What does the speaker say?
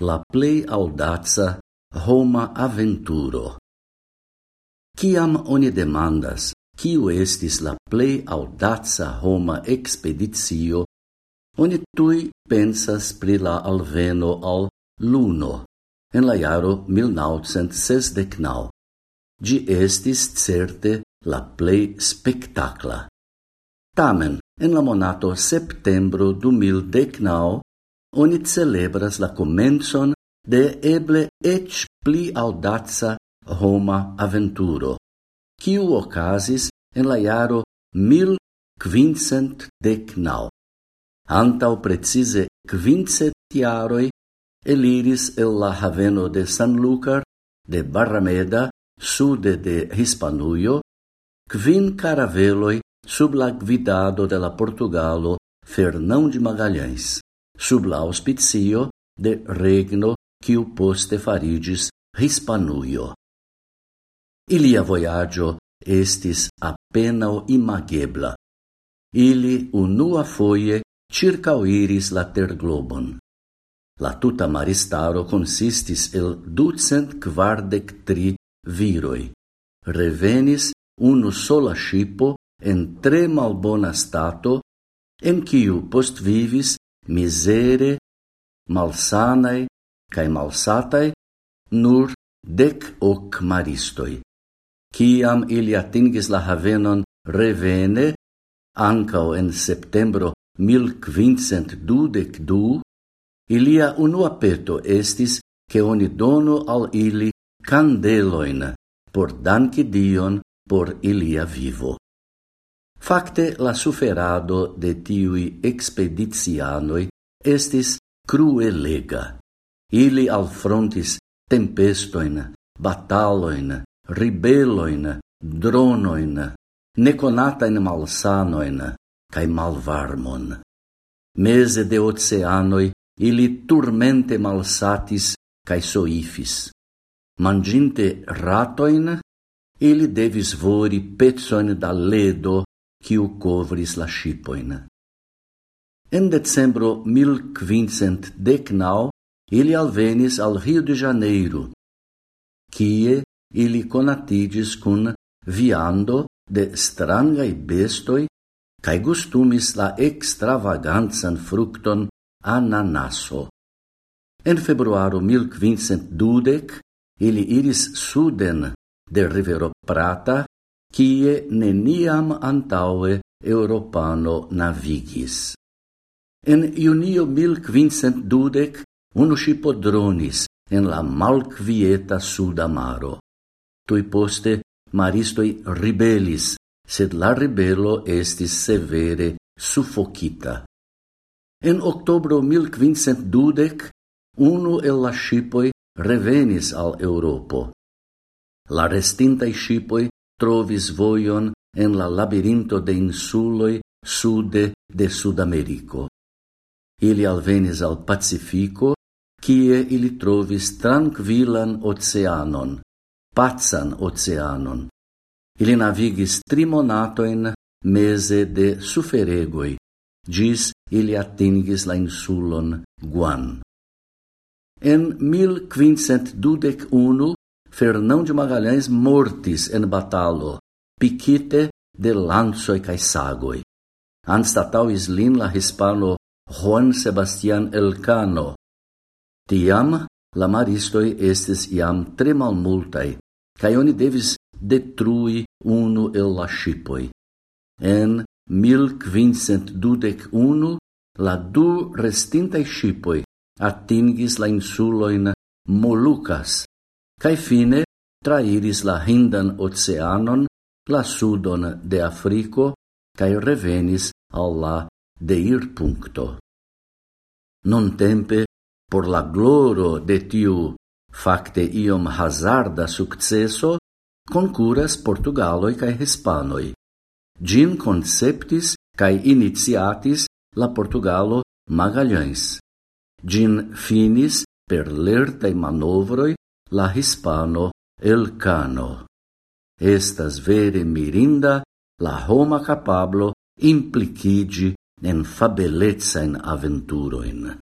la plei audaza Homa aventuro. Ciam oni demandas, kiu estis la plei audaza Homa expeditio, oni tui pensas pri la alveno al Luno, en la iaro 1969. Gi estis certe la plei spectacla. Tamen, en la monato septembro 2019, oni celebras la comencon de eble ec pli audaza Roma aventuro, quiu ocasis en la jaro 1519. Antau precise quincet iaroi eliris el la haveno de San Lucar, de Barrameda, sude de Hispanuio, quin caraveloi sub la guidado de la Portugalo Fernão de Magalhães sub la auspicio de regno quiu poste farigis Hispanuio. Ilia voyaggio estis appenao imagebla. Ili unua foie circauiris la terglobon. La tuta maristaro consistis el ducent quardec tri viroi. Revenis unu sola scipo en tre malbona stato, en quiu post vivis misere, malsanai cae malsatai nur dec hoc maristoi. Ciam ili atingis la havenon revene, ancao en septembro 1522, ilia unua peto estis che oni donu al ili candeloin por danci Dion por ilia vivo. Fakte la suferado de tiui expedicianoi estis cruelega. Ili alfrontis tempestoin, bataloin, ribeloin, dronoin, neconatain malsanoin, cae malvarmon. Mese de oceanoi ili turmente malsatis cae soifis. Manginte ratoin, ili devis vori pezzoin da ledo quiu covris la shipoin. En decembro 1519 ili alvenis al Rio de Janeiro, quie ili conatigis cun viando de strangai bestoi cae gustumis la extravaganzan fructon ananaso. En februaro 1520 ili iris suden de rivero Prata quie neniam antaue Europano navigis. En junio 1520 unu shipo dronis en la malquieta sudamaro. Tui poste maristoi ribelis, sed la ribelo estis severe suffocita. En octobro 1520 unu el la shipoi revenis al Europo. La restintai shipoi trovis voion en la labirinto de insuloi sude de Sudamerico. Ili alvenis al Pacifico, kie ili trovis tranquilan oceanon, pacan oceanon. Ili navigis tri monatoin mese de suferegoi, gis ili atingis la insulon Guan. En 1521 Fernão de Magalhães mortis en batalo, picite de lanzoi cae sagoi. Anstatau islin la hispano Juan Sebastian Elcano. Tiam la maristoi estes iam tre malmultai, cae oni devis detrui unu el la shipoi. En 1521 la du restintai shipoi atingis la insuloin Molucas, cae fine trairis la Hindan oceanon, la sudon de Africo, cae revenis al la deir puncto. Non tempe, por la gloro de tiu facte iom hazarda successo, concuras Portugaloi cae Hispanoi. Gin conceptis cae iniciatis la Portugalo Magalhães. Gin finis per lertai manovroi la hispano el cano. Estas vere mirinda la homa capablo implicigi en fabelezzain aventuroin.